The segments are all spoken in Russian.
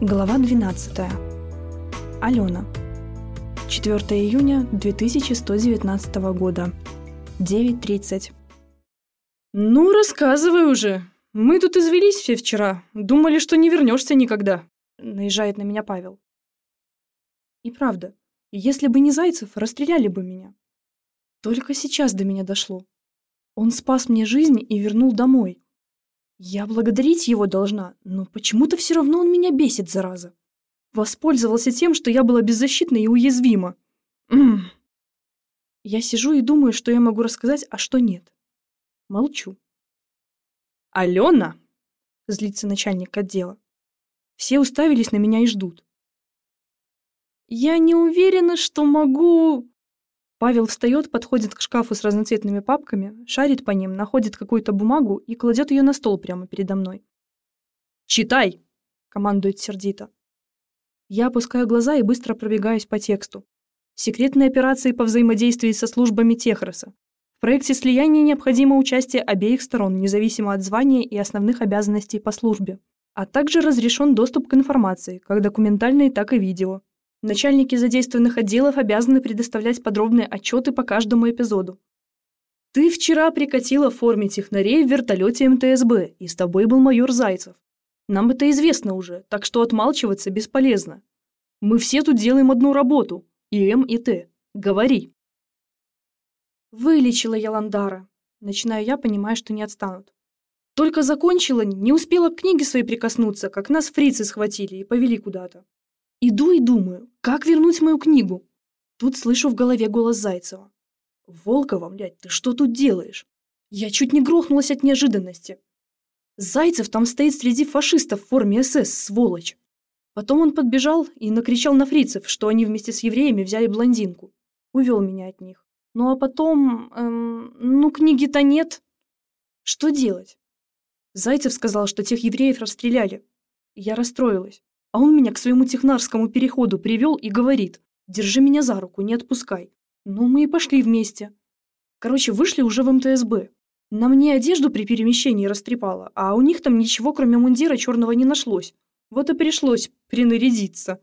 Глава 12. Алена. 4 июня 2119 года. 9.30. «Ну, рассказывай уже. Мы тут извелись все вчера. Думали, что не вернешься никогда», — наезжает на меня Павел. И правда, если бы не Зайцев, расстреляли бы меня. Только сейчас до меня дошло. Он спас мне жизнь и вернул домой. Я благодарить его должна, но почему-то все равно он меня бесит, зараза. Воспользовался тем, что я была беззащитна и уязвима. М Я сижу и думаю, что я могу рассказать, а что нет. Молчу. «Алена!» — злится начальник отдела. Все уставились на меня и ждут. «Я не уверена, что могу...» Павел встает, подходит к шкафу с разноцветными папками, шарит по ним, находит какую-то бумагу и кладет ее на стол прямо передо мной. «Читай!» — командует сердито. Я опускаю глаза и быстро пробегаюсь по тексту. Секретные операции по взаимодействию со службами Техроса. В проекте слияния необходимо участие обеих сторон, независимо от звания и основных обязанностей по службе. А также разрешен доступ к информации, как документальной, так и видео. Начальники задействованных отделов обязаны предоставлять подробные отчеты по каждому эпизоду. Ты вчера прикатила в форме технарей в вертолете МТСБ, и с тобой был майор Зайцев. Нам это известно уже, так что отмалчиваться бесполезно. Мы все тут делаем одну работу. И М, и Т. Говори. Вылечила я Ландара. Начинаю я, понимая, что не отстанут. Только закончила, не успела к книге своей прикоснуться, как нас фрицы схватили и повели куда-то. Иду и думаю, как вернуть мою книгу? Тут слышу в голове голос Зайцева. «Волкова, блядь, ты что тут делаешь?» Я чуть не грохнулась от неожиданности. Зайцев там стоит среди фашистов в форме СС, сволочь. Потом он подбежал и накричал на фрицев, что они вместе с евреями взяли блондинку. Увел меня от них. Ну а потом... Эм, ну, книги-то нет. Что делать? Зайцев сказал, что тех евреев расстреляли. Я расстроилась. А он меня к своему технарскому переходу привел и говорит, держи меня за руку, не отпускай. Ну, мы и пошли вместе. Короче, вышли уже в МТСБ. На мне одежду при перемещении растрепало, а у них там ничего, кроме мундира черного не нашлось. Вот и пришлось принарядиться.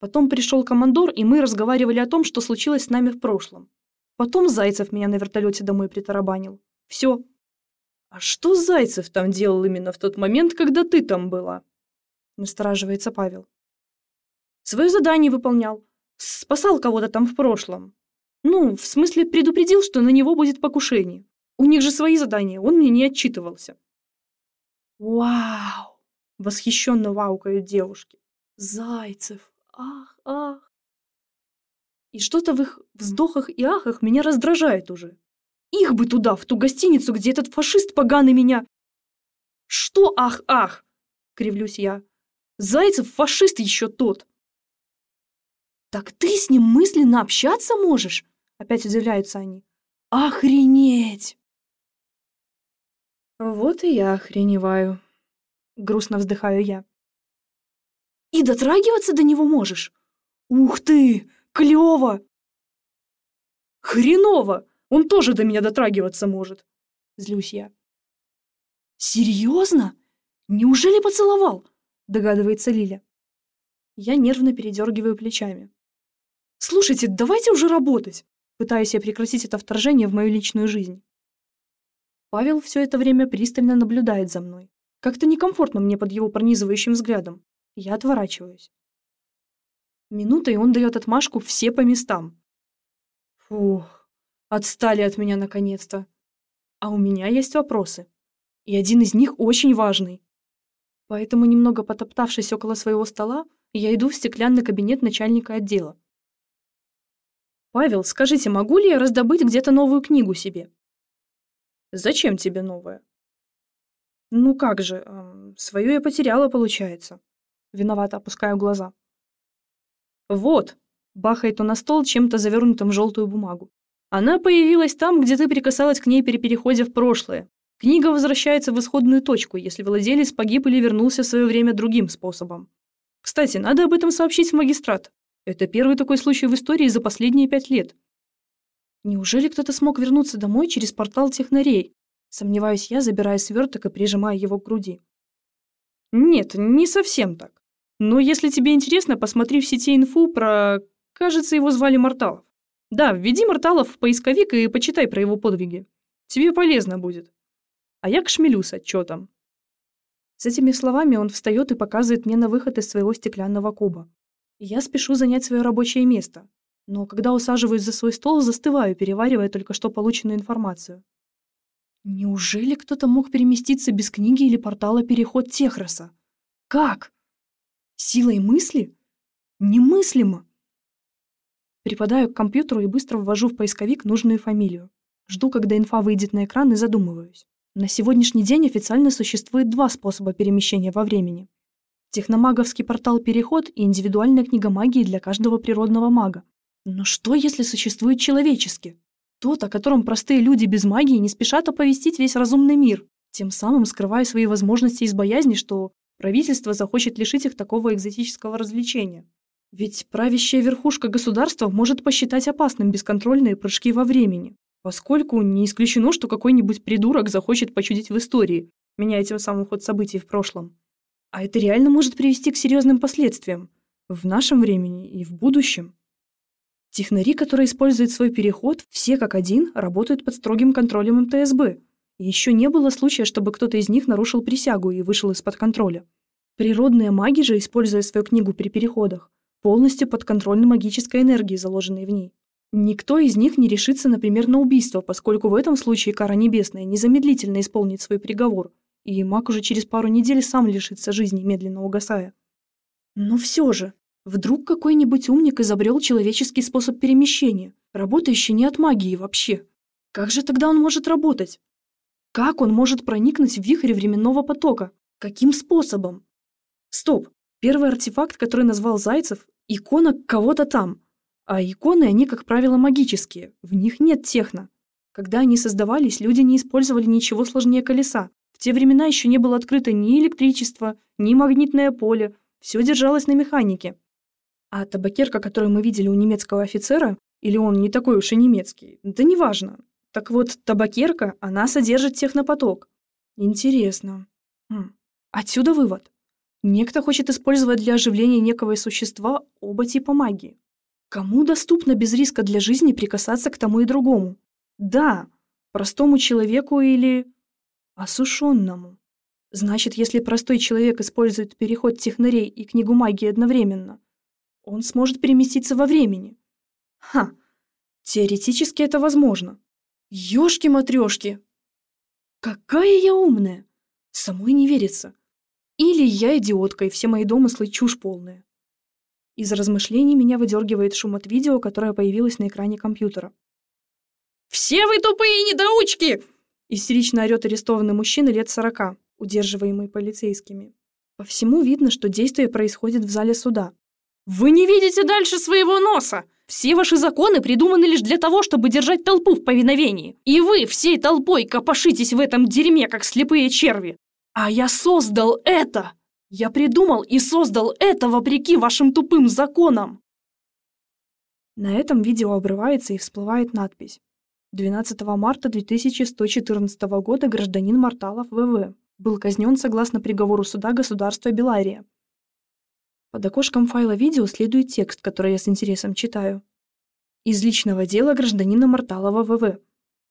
Потом пришел командор, и мы разговаривали о том, что случилось с нами в прошлом. Потом Зайцев меня на вертолете домой притарабанил. Все. А что Зайцев там делал именно в тот момент, когда ты там была? Настораживается Павел. Свое задание выполнял. Спасал кого-то там в прошлом. Ну, в смысле, предупредил, что на него будет покушение. У них же свои задания, он мне не отчитывался. Вау! Восхищенно ваукают девушки. Зайцев! Ах, ах! И что-то в их вздохах и ахах меня раздражает уже. Их бы туда, в ту гостиницу, где этот фашист поганый меня... Что ах-ах? Кривлюсь я. Зайцев фашист еще тот. Так ты с ним мысленно общаться можешь? Опять удивляются они. Охренеть! Вот и я охреневаю. Грустно вздыхаю я. И дотрагиваться до него можешь? Ух ты, клево! Хреново! Он тоже до меня дотрагиваться может. Злюсь я. Серьезно? Неужели поцеловал? Догадывается Лиля. Я нервно передергиваю плечами. «Слушайте, давайте уже работать!» Пытаюсь я прекратить это вторжение в мою личную жизнь. Павел все это время пристально наблюдает за мной. Как-то некомфортно мне под его пронизывающим взглядом. Я отворачиваюсь. Минутой он дает отмашку все по местам. Фух, отстали от меня наконец-то. А у меня есть вопросы. И один из них очень важный. Поэтому, немного потоптавшись около своего стола, я иду в стеклянный кабинет начальника отдела. «Павел, скажите, могу ли я раздобыть где-то новую книгу себе?» «Зачем тебе новая?» «Ну как же, э, свою я потеряла, получается». Виновато опускаю глаза. «Вот», — бахает он на стол чем-то завернутым в желтую бумагу. «Она появилась там, где ты прикасалась к ней при переходе в прошлое. Книга возвращается в исходную точку, если владелец погиб или вернулся в свое время другим способом. Кстати, надо об этом сообщить в магистрат. Это первый такой случай в истории за последние пять лет. Неужели кто-то смог вернуться домой через портал технарей? Сомневаюсь я, забирая сверток и прижимая его к груди. Нет, не совсем так. Но если тебе интересно, посмотри в сети инфу про... Кажется, его звали Морталов. Да, введи Морталов в поисковик и почитай про его подвиги. Тебе полезно будет. А я к шмелю с отчетом. С этими словами он встает и показывает мне на выход из своего стеклянного куба. Я спешу занять свое рабочее место, но когда усаживаюсь за свой стол, застываю, переваривая только что полученную информацию. Неужели кто-то мог переместиться без книги или портала «Переход Техроса»? Как? Силой мысли? Немыслимо! Припадаю к компьютеру и быстро ввожу в поисковик нужную фамилию. Жду, когда инфа выйдет на экран и задумываюсь. На сегодняшний день официально существует два способа перемещения во времени. Техномаговский портал «Переход» и индивидуальная книга магии для каждого природного мага. Но что, если существует человеческий? Тот, о котором простые люди без магии не спешат оповестить весь разумный мир, тем самым скрывая свои возможности из боязни, что правительство захочет лишить их такого экзотического развлечения. Ведь правящая верхушка государства может посчитать опасным бесконтрольные прыжки во времени, поскольку не исключено, что какой-нибудь придурок захочет почудить в истории, меняя тем самым ход событий в прошлом. А это реально может привести к серьезным последствиям в нашем времени и в будущем. Технари, которые используют свой переход, все как один работают под строгим контролем МТСБ. И еще не было случая, чтобы кто-то из них нарушил присягу и вышел из-под контроля. Природные маги же, используя свою книгу при переходах, полностью подконтрольны магической энергии, заложенной в ней. Никто из них не решится, например, на убийство, поскольку в этом случае кара небесная незамедлительно исполнит свой приговор, и маг уже через пару недель сам лишится жизни, медленно угасая. Но все же, вдруг какой-нибудь умник изобрел человеческий способ перемещения, работающий не от магии вообще. Как же тогда он может работать? Как он может проникнуть в вихрь временного потока? Каким способом? Стоп. Первый артефакт, который назвал Зайцев, икона кого-то там. А иконы, они, как правило, магические. В них нет техно. Когда они создавались, люди не использовали ничего сложнее колеса те времена еще не было открыто ни электричество, ни магнитное поле, все держалось на механике. А табакерка, которую мы видели у немецкого офицера, или он не такой уж и немецкий, да неважно. Так вот, табакерка, она содержит технопоток. Интересно. Хм. Отсюда вывод. Некто хочет использовать для оживления некого существа оба типа магии. Кому доступно без риска для жизни прикасаться к тому и другому? Да, простому человеку или Осушенному. Значит, если простой человек использует переход технарей и книгу магии одновременно, он сможет переместиться во времени. Ха, теоретически это возможно. Ёшки-матрёшки! Какая я умная! Самой не верится. Или я идиотка, и все мои домыслы чушь полная. Из размышлений меня выдергивает шум от видео, которое появилось на экране компьютера. «Все вы тупые недоучки! Истерично орёт арестованный мужчина лет сорока, удерживаемый полицейскими. По всему видно, что действие происходит в зале суда. «Вы не видите дальше своего носа! Все ваши законы придуманы лишь для того, чтобы держать толпу в повиновении. И вы всей толпой копошитесь в этом дерьме, как слепые черви. А я создал это! Я придумал и создал это вопреки вашим тупым законам!» На этом видео обрывается и всплывает надпись 12 марта 2114 года гражданин Марталов ВВ был казнен согласно приговору суда государства Белария. Под окошком файла видео следует текст, который я с интересом читаю. Из личного дела гражданина Марталова ВВ.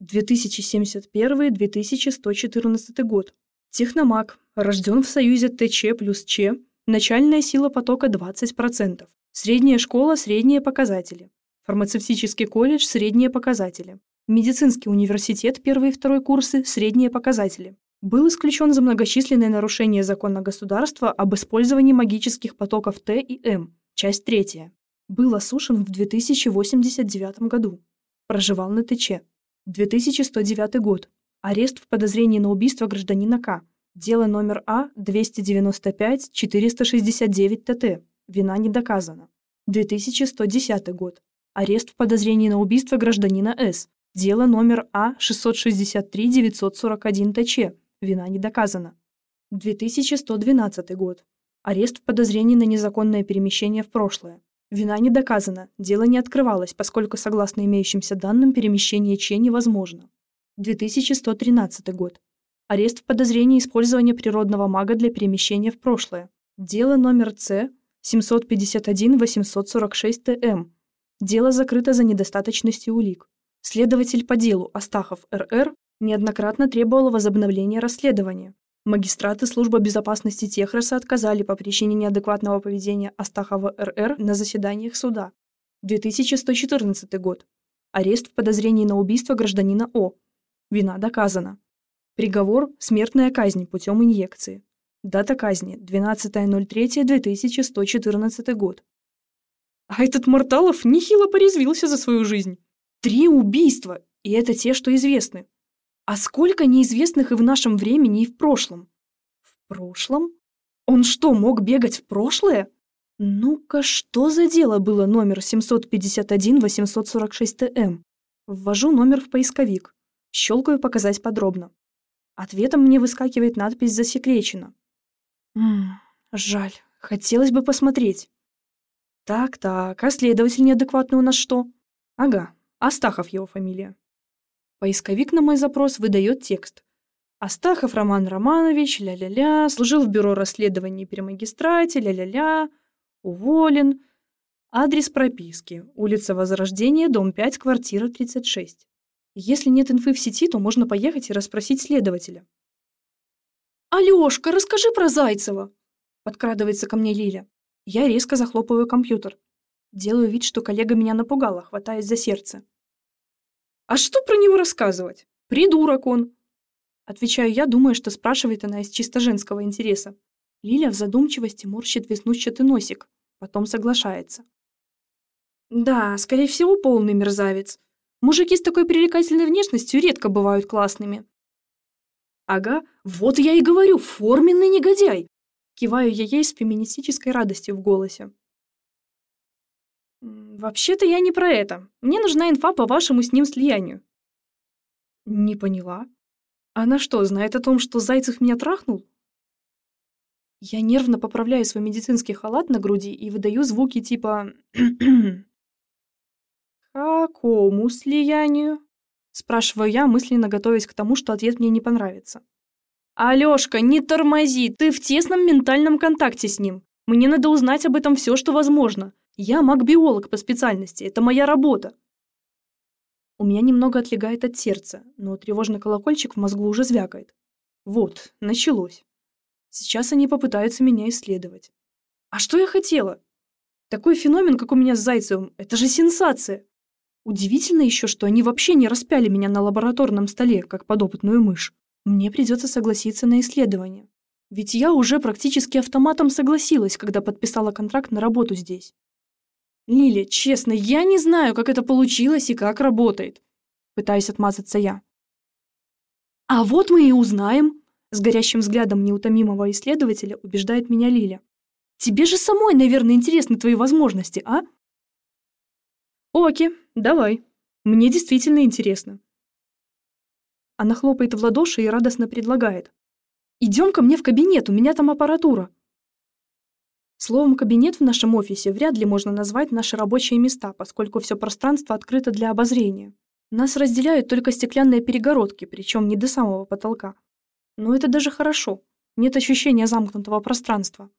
2071-2114 год. Техномаг. Рожден в союзе ТЧ плюс Ч. Начальная сила потока 20%. Средняя школа – средние показатели. Фармацевтический колледж – средние показатели. Медицинский университет, первый и второй курсы, средние показатели. Был исключен за многочисленные нарушения закона государства об использовании магических потоков Т и М, часть третья. Был осушен в 2089 году. Проживал на ТЧ. 2109 год. Арест в подозрении на убийство гражданина К. Дело номер А 295-469 ТТ. Вина не доказана. 2110 год. Арест в подозрении на убийство гражданина С. Дело номер А-663-941 ТЧ. Вина не доказана. 2112 год. Арест в подозрении на незаконное перемещение в прошлое. Вина не доказана, дело не открывалось, поскольку, согласно имеющимся данным, перемещение Че невозможно. 2113 год. Арест в подозрении использования природного мага для перемещения в прошлое. Дело номер С 751-846-ТМ. Дело закрыто за недостаточностью улик. Следователь по делу Астахов РР неоднократно требовал возобновления расследования. Магистраты службы безопасности Техроса отказали по причине неадекватного поведения Астахова РР на заседаниях суда. 2114 год. Арест в подозрении на убийство гражданина О. Вина доказана. Приговор – смертная казнь путем инъекции. Дата казни – 12.03.2114 год. А этот Морталов нехило порезвился за свою жизнь. Три убийства, и это те, что известны. А сколько неизвестных и в нашем времени, и в прошлом? В прошлом? Он что, мог бегать в прошлое? Ну-ка, что за дело было номер 751-846-ТМ? Ввожу номер в поисковик. Щелкаю «Показать подробно». Ответом мне выскакивает надпись «Засекречено». Ммм, жаль, хотелось бы посмотреть. Так-так, а следователь неадекватный у нас что? Ага, Астахов его фамилия. Поисковик на мой запрос выдает текст. Астахов Роман Романович, ля-ля-ля, служил в бюро расследований при магистрате, ля-ля-ля, уволен. Адрес прописки. Улица Возрождения, дом 5, квартира 36. Если нет инфы в сети, то можно поехать и расспросить следователя. «Алёшка, расскажи про Зайцева!» Подкрадывается ко мне Лиля. Я резко захлопываю компьютер. Делаю вид, что коллега меня напугала, хватаясь за сердце. «А что про него рассказывать? Придурок он!» Отвечаю я, думая, что спрашивает она из чисто женского интереса. Лиля в задумчивости морщит веснущатый носик, потом соглашается. «Да, скорее всего, полный мерзавец. Мужики с такой привлекательной внешностью редко бывают классными». «Ага, вот я и говорю, форменный негодяй!» Киваю я ей с феминистической радостью в голосе. «Вообще-то я не про это. Мне нужна инфа по вашему с ним слиянию». «Не поняла. Она что, знает о том, что Зайцев меня трахнул?» Я нервно поправляю свой медицинский халат на груди и выдаю звуки типа «Какому слиянию?» Спрашиваю я, мысленно готовясь к тому, что ответ мне не понравится. «Алёшка, не тормози! Ты в тесном ментальном контакте с ним. Мне надо узнать об этом все, что возможно. Я маг-биолог по специальности, это моя работа. У меня немного отлегает от сердца, но тревожный колокольчик в мозгу уже звякает. Вот, началось. Сейчас они попытаются меня исследовать. А что я хотела? Такой феномен, как у меня с Зайцевым, это же сенсация. Удивительно еще, что они вообще не распяли меня на лабораторном столе, как подопытную мышь. Мне придется согласиться на исследование. Ведь я уже практически автоматом согласилась, когда подписала контракт на работу здесь. «Лиля, честно, я не знаю, как это получилось и как работает», пытаюсь отмазаться я. «А вот мы и узнаем», с горящим взглядом неутомимого исследователя убеждает меня Лиля. «Тебе же самой, наверное, интересны твои возможности, а?» «Оки, давай. Мне действительно интересно». Она хлопает в ладоши и радостно предлагает. «Идем ко мне в кабинет, у меня там аппаратура». Словом, кабинет в нашем офисе вряд ли можно назвать наши рабочие места, поскольку все пространство открыто для обозрения. Нас разделяют только стеклянные перегородки, причем не до самого потолка. Но это даже хорошо. Нет ощущения замкнутого пространства.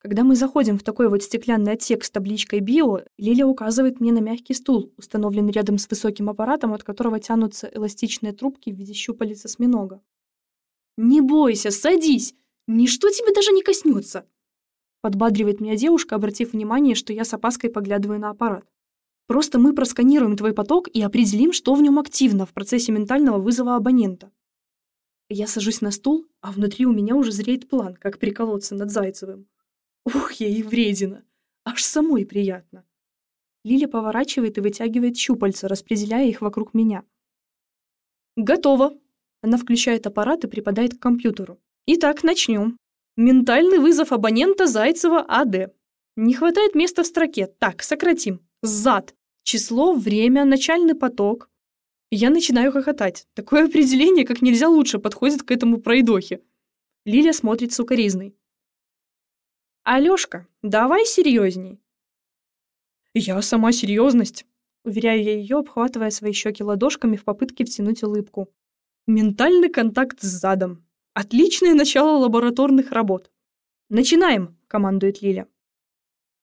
Когда мы заходим в такой вот стеклянный отсек с табличкой «Био», Лиля указывает мне на мягкий стул, установленный рядом с высоким аппаратом, от которого тянутся эластичные трубки в виде щупалец осьминога. «Не бойся, садись! Ничто тебе даже не коснется!» Подбадривает меня девушка, обратив внимание, что я с опаской поглядываю на аппарат. Просто мы просканируем твой поток и определим, что в нем активно в процессе ментального вызова абонента. Я сажусь на стул, а внутри у меня уже зреет план, как приколоться над Зайцевым. Ух, я и вредина. Аж самой приятно. Лиля поворачивает и вытягивает щупальца, распределяя их вокруг меня. Готово. Она включает аппарат и припадает к компьютеру. Итак, начнем. Ментальный вызов абонента Зайцева АД. Не хватает места в строке. Так, сократим. Зад. Число, время, начальный поток. Я начинаю хохотать. Такое определение как нельзя лучше подходит к этому пройдохе. Лиля смотрит сукоризной. Алёшка, давай серьезней. Я сама серьезность. Уверяю я ее, обхватывая свои щеки ладошками в попытке втянуть улыбку. Ментальный контакт с задом. Отличное начало лабораторных работ. Начинаем, командует Лиля.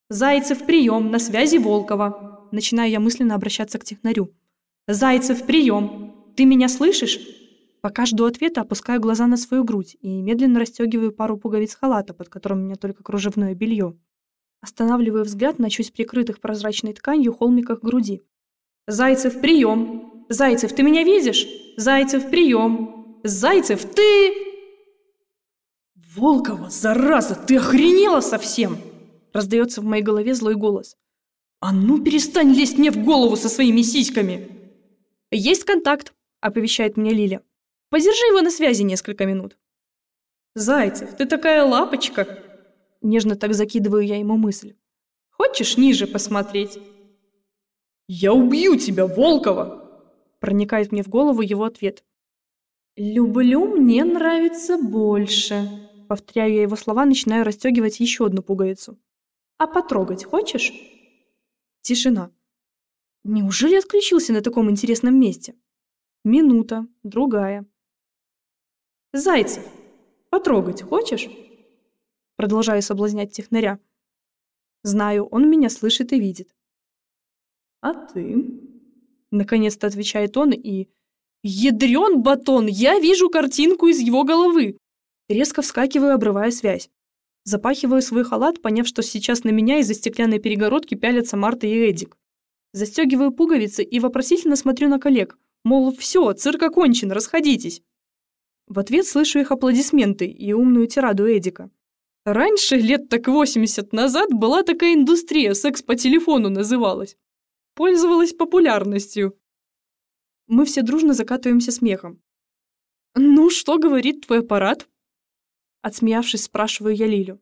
Зайцев, прием, на связи Волкова. Начинаю я мысленно обращаться к технарю. Зайцев, прием. Ты меня слышишь? Пока жду ответа, опускаю глаза на свою грудь и медленно расстегиваю пару пуговиц халата, под которым у меня только кружевное белье. Останавливаю взгляд на чуть прикрытых прозрачной тканью холмиках груди. «Зайцев, прием! Зайцев, ты меня видишь? Зайцев, прием! Зайцев, ты...» «Волкова, зараза, ты охренела совсем!» Раздается в моей голове злой голос. «А ну перестань лезть мне в голову со своими сиськами!» «Есть контакт», — оповещает мне Лиля. Подержи его на связи несколько минут. Зайцев, ты такая лапочка. Нежно так закидываю я ему мысль. Хочешь ниже посмотреть? Я убью тебя, Волкова! Проникает мне в голову его ответ. «Люблю, мне нравится больше», — повторяю я его слова, начинаю расстегивать еще одну пуговицу. «А потрогать хочешь?» Тишина. Неужели отключился на таком интересном месте? Минута, другая. «Зайцев, потрогать хочешь?» Продолжаю соблазнять технаря. Знаю, он меня слышит и видит. «А ты?» Наконец-то отвечает он и... Ядрен батон! Я вижу картинку из его головы! Резко вскакиваю, обрывая связь. Запахиваю свой халат, поняв, что сейчас на меня из-за стеклянной перегородки пялятся Марта и Эдик. Застегиваю пуговицы и вопросительно смотрю на коллег. Мол, все, цирк окончен, расходитесь. В ответ слышу их аплодисменты и умную тираду Эдика. Раньше, лет так 80 назад, была такая индустрия, секс по телефону называлась. Пользовалась популярностью. Мы все дружно закатываемся смехом. «Ну, что говорит твой аппарат?» Отсмеявшись, спрашиваю я Лилю.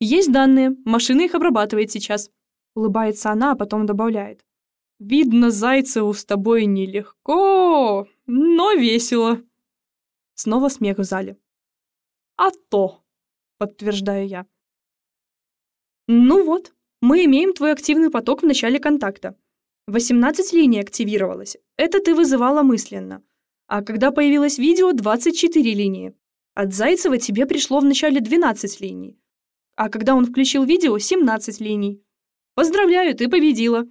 «Есть данные, машина их обрабатывает сейчас», — улыбается она, а потом добавляет. «Видно, Зайцеву с тобой нелегко, но весело». Снова смех в зале. «А то!» — подтверждаю я. «Ну вот, мы имеем твой активный поток в начале контакта. 18 линий активировалось. Это ты вызывала мысленно. А когда появилось видео, 24 линии. От Зайцева тебе пришло в начале 12 линий. А когда он включил видео, 17 линий. Поздравляю, ты победила.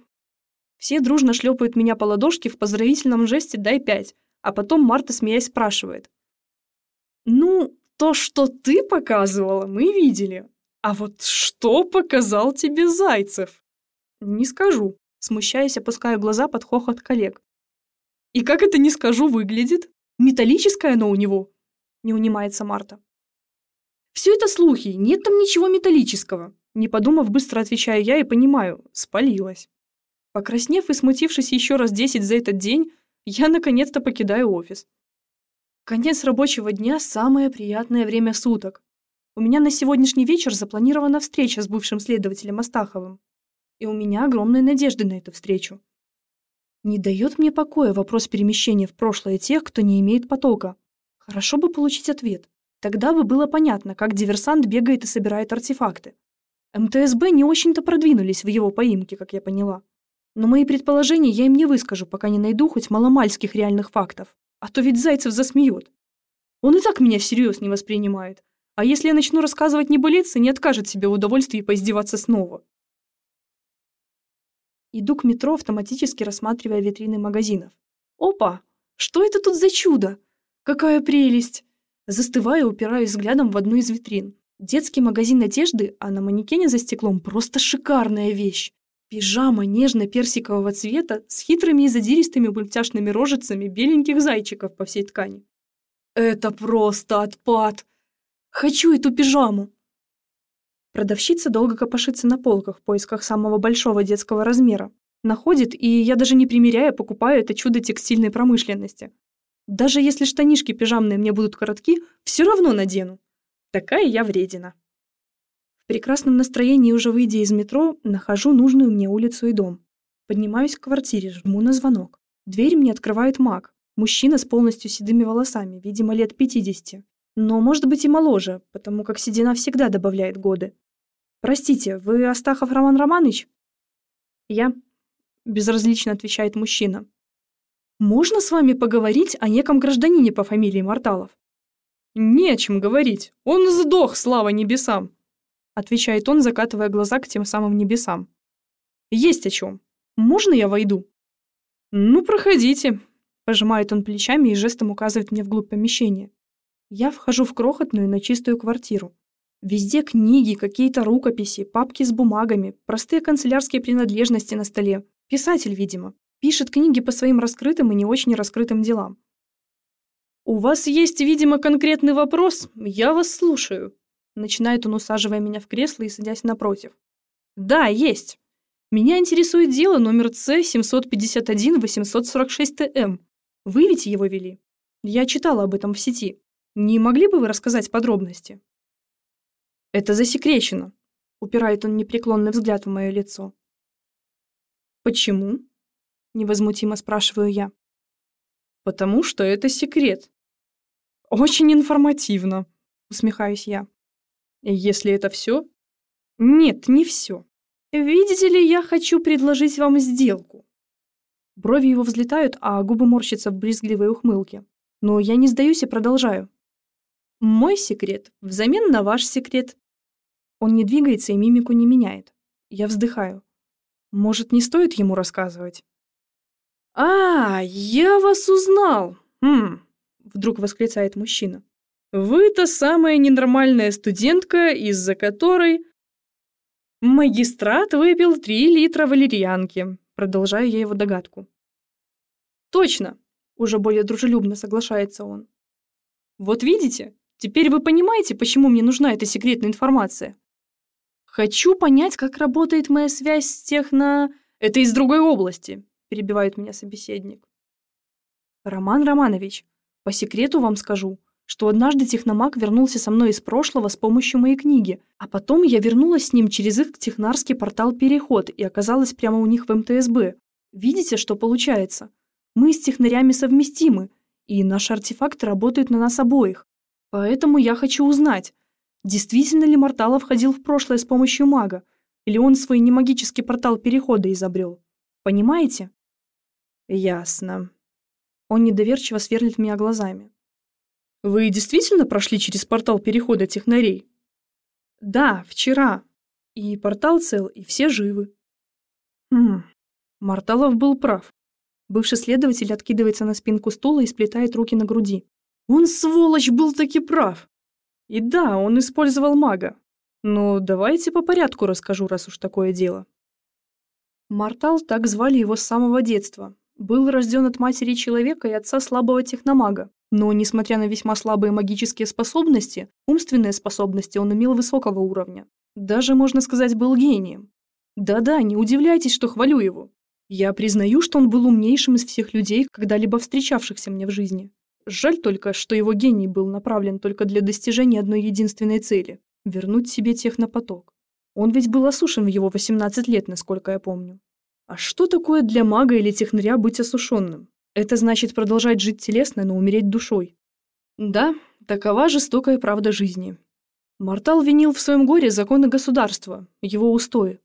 Все дружно шлепают меня по ладошке в поздравительном жесте «дай пять», а потом Марта, смеясь, спрашивает. Ну, то, что ты показывала, мы видели. А вот что показал тебе Зайцев? Не скажу. Смущаясь, опускаю глаза под хохот коллег. И как это не скажу выглядит? Металлическое оно у него? Не унимается Марта. Все это слухи, нет там ничего металлического. Не подумав, быстро отвечаю я и понимаю, спалилась. Покраснев и смутившись еще раз десять за этот день, я наконец-то покидаю офис. Конец рабочего дня – самое приятное время суток. У меня на сегодняшний вечер запланирована встреча с бывшим следователем Астаховым. И у меня огромные надежды на эту встречу. Не дает мне покоя вопрос перемещения в прошлое тех, кто не имеет потока. Хорошо бы получить ответ. Тогда бы было понятно, как диверсант бегает и собирает артефакты. МТСБ не очень-то продвинулись в его поимке, как я поняла. Но мои предположения я им не выскажу, пока не найду хоть маломальских реальных фактов. А то ведь Зайцев засмеет. Он и так меня всерьез не воспринимает. А если я начну рассказывать небылицы, не откажет себе в удовольствии поиздеваться снова. Иду к метро, автоматически рассматривая витрины магазинов. Опа! Что это тут за чудо? Какая прелесть! Застываю, упираюсь взглядом в одну из витрин. Детский магазин одежды, а на манекене за стеклом просто шикарная вещь. Пижама нежно-персикового цвета с хитрыми и задиристыми мультяшными рожицами беленьких зайчиков по всей ткани. Это просто отпад! Хочу эту пижаму! Продавщица долго копошится на полках в поисках самого большого детского размера. Находит, и я даже не примеряя покупаю это чудо текстильной промышленности. Даже если штанишки пижамные мне будут коротки, все равно надену. Такая я вредина. Прекрасном настроении, уже выйдя из метро, нахожу нужную мне улицу и дом. Поднимаюсь к квартире, жму на звонок. Дверь мне открывает маг. Мужчина с полностью седыми волосами, видимо, лет 50. Но, может быть, и моложе, потому как седина всегда добавляет годы. «Простите, вы Астахов Роман Романович?» «Я», — безразлично отвечает мужчина. «Можно с вами поговорить о неком гражданине по фамилии Марталов?» «Не о чем говорить. Он сдох, слава небесам!» Отвечает он, закатывая глаза к тем самым небесам. Есть о чем. Можно я войду? Ну, проходите. Пожимает он плечами и жестом указывает мне вглубь помещения. Я вхожу в крохотную, но чистую квартиру. Везде книги, какие-то рукописи, папки с бумагами, простые канцелярские принадлежности на столе. Писатель, видимо. Пишет книги по своим раскрытым и не очень раскрытым делам. «У вас есть, видимо, конкретный вопрос? Я вас слушаю», начинает он, усаживая меня в кресло и садясь напротив. «Да, есть. Меня интересует дело номер С-751-846-ТМ. Вы ведь его вели? Я читала об этом в сети. Не могли бы вы рассказать подробности?» «Это засекречено», — упирает он непреклонный взгляд в мое лицо. «Почему?» — невозмутимо спрашиваю я. «Потому что это секрет. Очень информативно», — усмехаюсь я. «Если это все?» «Нет, не все. Видите ли, я хочу предложить вам сделку». Брови его взлетают, а губы морщатся в брезгливой ухмылке. Но я не сдаюсь и продолжаю. Мой секрет взамен на ваш секрет. Он не двигается и мимику не меняет. Я вздыхаю. Может, не стоит ему рассказывать? «А, я вас узнал! Хм, вдруг восклицает мужчина. «Вы та самая ненормальная студентка, из-за которой...» «Магистрат выпил три литра валерьянки», продолжаю я его догадку. «Точно!» — уже более дружелюбно соглашается он. «Вот видите, теперь вы понимаете, почему мне нужна эта секретная информация. Хочу понять, как работает моя связь с техно... Это из другой области», — перебивает меня собеседник. «Роман Романович, по секрету вам скажу, что однажды техномаг вернулся со мной из прошлого с помощью моей книги, а потом я вернулась с ним через их технарский портал «Переход» и оказалась прямо у них в МТСБ. Видите, что получается? Мы с технарями совместимы, и наши артефакты работают на нас обоих. Поэтому я хочу узнать, действительно ли Морталов ходил в прошлое с помощью мага, или он свой немагический портал Перехода изобрел. Понимаете? Ясно. Он недоверчиво сверлит меня глазами. «Вы действительно прошли через портал перехода технарей?» «Да, вчера. И портал цел, и все живы». «Хм, Марталов был прав». Бывший следователь откидывается на спинку стула и сплетает руки на груди. «Он, сволочь, был таки прав. И да, он использовал мага. Но давайте по порядку расскажу, раз уж такое дело». Мартал, так звали его с самого детства, был рожден от матери человека и отца слабого техномага. Но, несмотря на весьма слабые магические способности, умственные способности он имел высокого уровня. Даже, можно сказать, был гением. Да-да, не удивляйтесь, что хвалю его. Я признаю, что он был умнейшим из всех людей, когда-либо встречавшихся мне в жизни. Жаль только, что его гений был направлен только для достижения одной единственной цели – вернуть себе технопоток. Он ведь был осушен в его 18 лет, насколько я помню. А что такое для мага или технаря быть осушенным? Это значит продолжать жить телесно, но умереть душой. Да, такова жестокая правда жизни. Мортал винил в своем горе законы государства, его устои.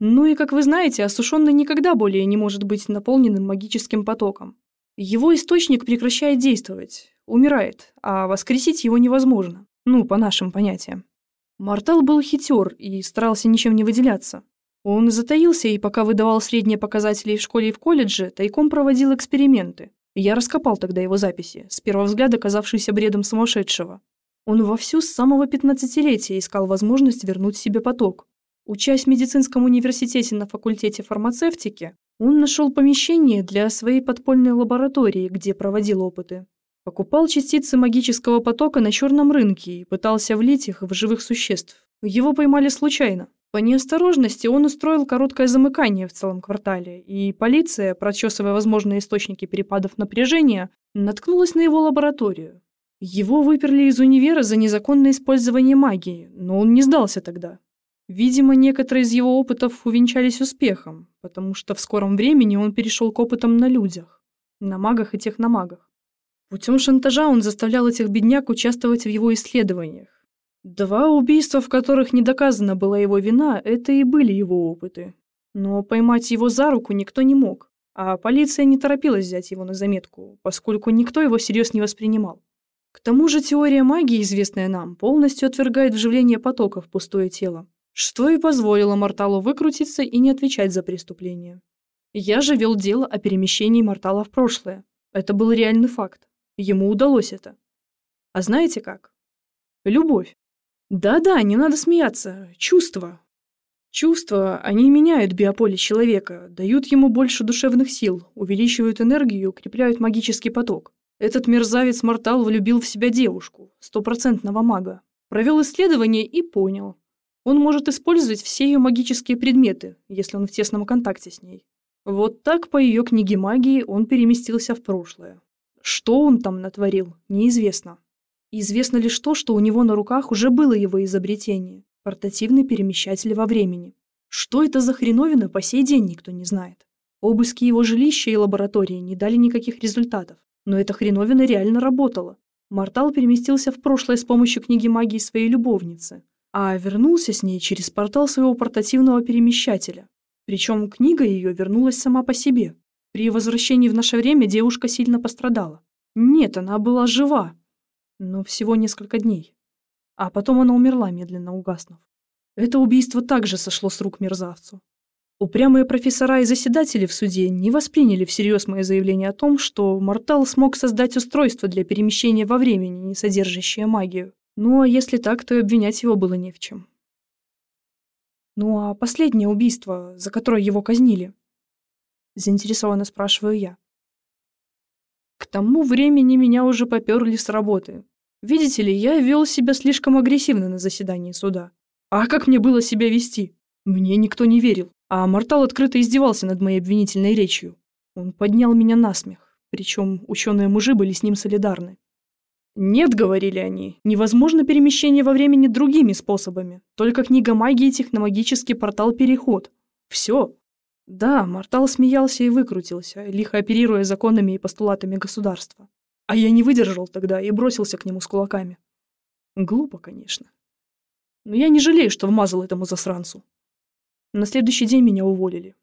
Ну и, как вы знаете, осушенный никогда более не может быть наполненным магическим потоком. Его источник прекращает действовать, умирает, а воскресить его невозможно. Ну, по нашим понятиям. Мортал был хитер и старался ничем не выделяться. Он затаился и пока выдавал средние показатели в школе и в колледже, тайком проводил эксперименты. Я раскопал тогда его записи, с первого взгляда казавшиеся бредом сумасшедшего. Он вовсю с самого пятнадцатилетия искал возможность вернуть себе поток. Учась в медицинском университете на факультете фармацевтики, он нашел помещение для своей подпольной лаборатории, где проводил опыты. Покупал частицы магического потока на черном рынке и пытался влить их в живых существ. Его поймали случайно. По неосторожности он устроил короткое замыкание в целом квартале, и полиция, прочесывая возможные источники перепадов напряжения, наткнулась на его лабораторию. Его выперли из универа за незаконное использование магии, но он не сдался тогда. Видимо, некоторые из его опытов увенчались успехом, потому что в скором времени он перешел к опытам на людях, на магах и техномагах. Путем шантажа он заставлял этих бедняк участвовать в его исследованиях. Два убийства, в которых не доказана была его вина, это и были его опыты. Но поймать его за руку никто не мог, а полиция не торопилась взять его на заметку, поскольку никто его всерьез не воспринимал. К тому же теория магии, известная нам, полностью отвергает вживление потока в пустое тело. Что и позволило Морталу выкрутиться и не отвечать за преступление. Я же вел дело о перемещении Мортала в прошлое. Это был реальный факт. Ему удалось это. А знаете как? Любовь. Да-да, не надо смеяться. Чувства. Чувства, они меняют биополе человека, дают ему больше душевных сил, увеличивают энергию, укрепляют магический поток. Этот мерзавец Мортал влюбил в себя девушку, стопроцентного мага. Провел исследование и понял. Он может использовать все ее магические предметы, если он в тесном контакте с ней. Вот так по ее книге магии он переместился в прошлое. Что он там натворил, неизвестно. Известно лишь то, что у него на руках уже было его изобретение – портативный перемещатель во времени. Что это за хреновина, по сей день никто не знает. Обыски его жилища и лаборатории не дали никаких результатов. Но эта хреновина реально работала. Мортал переместился в прошлое с помощью книги магии своей любовницы, а вернулся с ней через портал своего портативного перемещателя. Причем книга ее вернулась сама по себе. При возвращении в наше время девушка сильно пострадала. Нет, она была жива, но всего несколько дней. А потом она умерла, медленно угаснув. Это убийство также сошло с рук мерзавцу. Упрямые профессора и заседатели в суде не восприняли всерьез мое заявление о том, что Мортал смог создать устройство для перемещения во времени, не содержащее магию. Ну а если так, то и обвинять его было не в чем. «Ну а последнее убийство, за которое его казнили?» Заинтересованно спрашиваю я. К тому времени меня уже поперли с работы. Видите ли, я вел себя слишком агрессивно на заседании суда. А как мне было себя вести? Мне никто не верил. А Мортал открыто издевался над моей обвинительной речью. Он поднял меня на смех, причем ученые-мужи были с ним солидарны. «Нет», — говорили они, — «невозможно перемещение во времени другими способами. Только книга магии и техномагический портал «Переход». Все. Да, Мортал смеялся и выкрутился, лихо оперируя законами и постулатами государства. А я не выдержал тогда и бросился к нему с кулаками. Глупо, конечно. Но я не жалею, что вмазал этому засранцу. На следующий день меня уволили.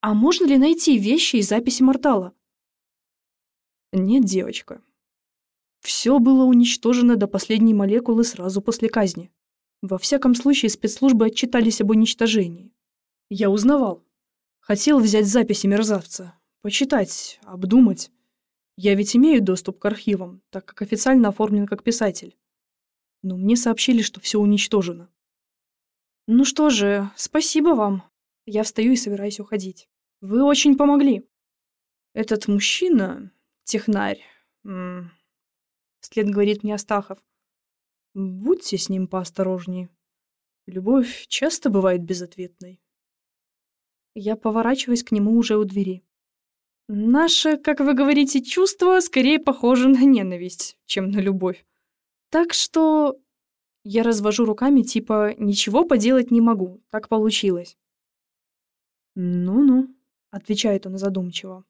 А можно ли найти вещи и записи Мортала? Нет, девочка. Все было уничтожено до последней молекулы сразу после казни. Во всяком случае, спецслужбы отчитались об уничтожении. Я узнавал. Хотел взять записи мерзавца, почитать, обдумать. Я ведь имею доступ к архивам, так как официально оформлен как писатель. Но мне сообщили, что все уничтожено. Ну что же, спасибо вам. Я встаю и собираюсь уходить. Вы очень помогли. Этот мужчина, технарь, м вслед говорит мне Астахов. Будьте с ним поосторожнее. Любовь часто бывает безответной. Я поворачиваюсь к нему уже у двери. Наше, как вы говорите, чувство скорее похоже на ненависть, чем на любовь. Так что я развожу руками, типа, ничего поделать не могу, так получилось. «Ну-ну», — отвечает он задумчиво.